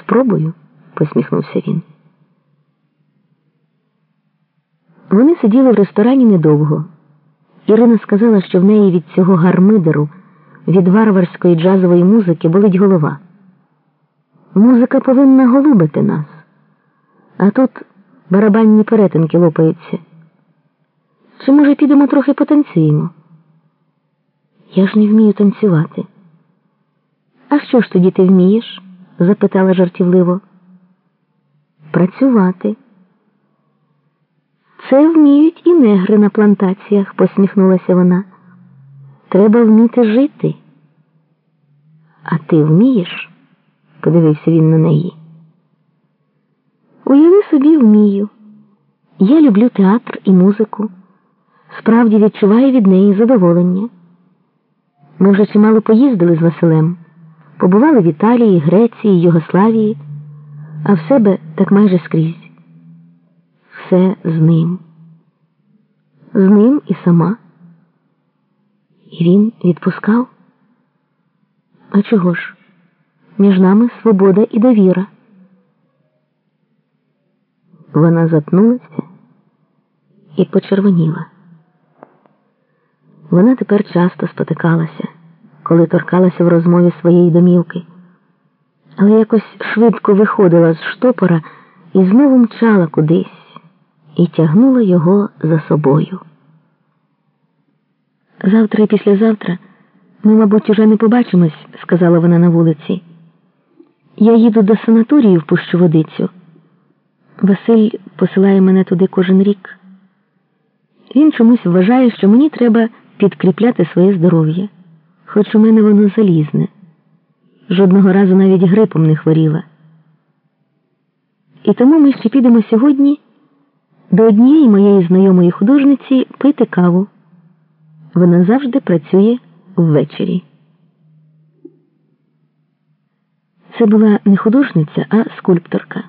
Спробую, посміхнувся він. Вони сиділи в ресторані недовго. Ірина сказала, що в неї від цього гармидеру, від варварської джазової музики болить голова. Музика повинна голубити нас, а тут барабанні перетинки лопаються. Чи, може, підемо трохи потанцюємо? Я ж не вмію танцювати. А що ж тоді ти вмієш? Запитала жартівливо. Працювати. Це вміють і негри на плантаціях, посміхнулася вона. Треба вміти жити. А ти вмієш? подивився він на неї. Уяви собі вмію. Я люблю театр і музику. Справді відчуваю від неї задоволення. Ми вже чимало поїздили з Василем, побували в Італії, Греції, Югославії, а в себе так майже скрізь. Все з ним. З ним і сама. І він відпускав? А чого ж? Між нами свобода і довіра. Вона затнулася і почервоніла. Вона тепер часто спотикалася, коли торкалася в розмові своєї домівки, але якось швидко виходила з штопора і знову мчала кудись і тягнула його за собою. Завтра і післязавтра ми, мабуть, уже не побачимось, сказала вона на вулиці. Я їду до санаторію в пущу водицю. Василь посилає мене туди кожен рік. Він чомусь вважає, що мені треба підкріпляти своє здоров'я, хоч у мене воно залізне. Жодного разу навіть грипом не хворіла. І тому ми ще підемо сьогодні до однієї моєї знайомої художниці пити каву. Вона завжди працює ввечері. Це була не художниця, а скульпторка.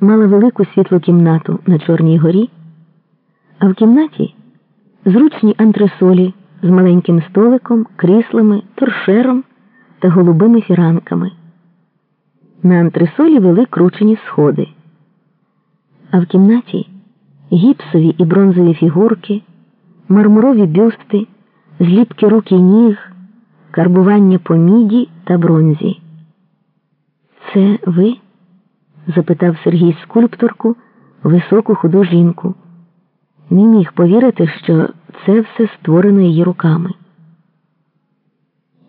Мала велику світлу кімнату на Чорній горі, а в кімнаті зручні антресолі з маленьким столиком, кріслами, торшером та голубими фіранками. На антресолі вели кручені сходи, а в кімнаті гіпсові і бронзові фігурки, мармурові бюсти, зліпки рук і ніг, карбування по міді та бронзі. Це ви? запитав Сергій скульпторку, високу худу жінку. Не міг повірити, що це все створено її руками.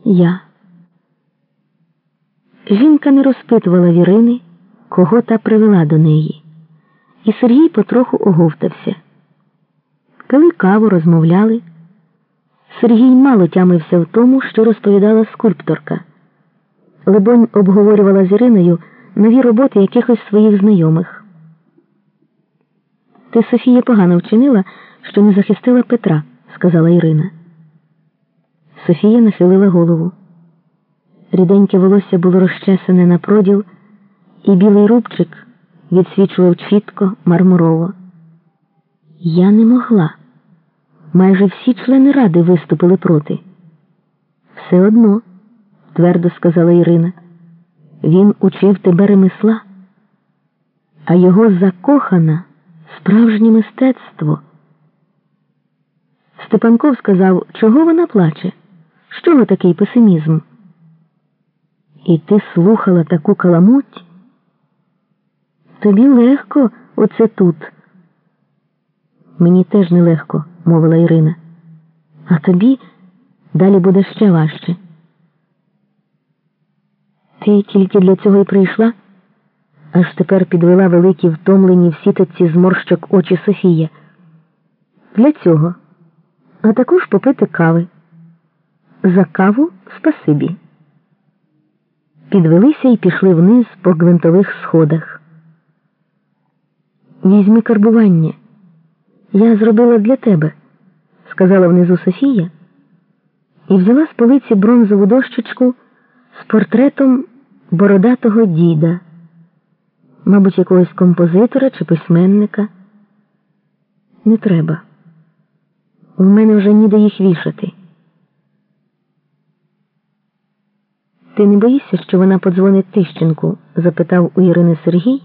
Я. Жінка не розпитувала Вірини, кого та привела до неї, і Сергій потроху оговтався. Пили каву, розмовляли. Сергій мало тямився в тому, що розповідала скульпторка. Либонь обговорювала з Іриною нові роботи якихось своїх знайомих. Ти, Софія, погано вчинила, що не захистила Петра, сказала Ірина. Софія нахилила голову. Ріденьке волосся було розчесане на проділ, і білий рубчик відсвічував чітко, мармурово. Я не могла. Майже всі члени ради виступили проти. Все одно, твердо сказала Ірина, він учив тебе ремесла, а його закохана справжнє мистецтво. Степанков сказав, чого вона плаче? З чого такий песимізм? І ти слухала таку каламуть? Тобі легко оце тут. Мені теж нелегко, мовила Ірина. А тобі далі буде ще важче. Ти тільки для цього й прийшла? Аж тепер підвела великі втомлені в сітоці зморщок очі Софія. Для цього, а також попити кави. За каву спасибі. Підвелися і пішли вниз по гвинтових сходах. Візьми карбування. Я зробила для тебе, сказала внизу Софія, і взяла з полиці бронзову дощечку з портретом бородатого діда, мабуть, якогось композитора чи письменника. Не треба. У мене вже ніде їх вішати. Ти не боїшся, що вона подзвонить Тищенку? запитав у Ірини Сергій,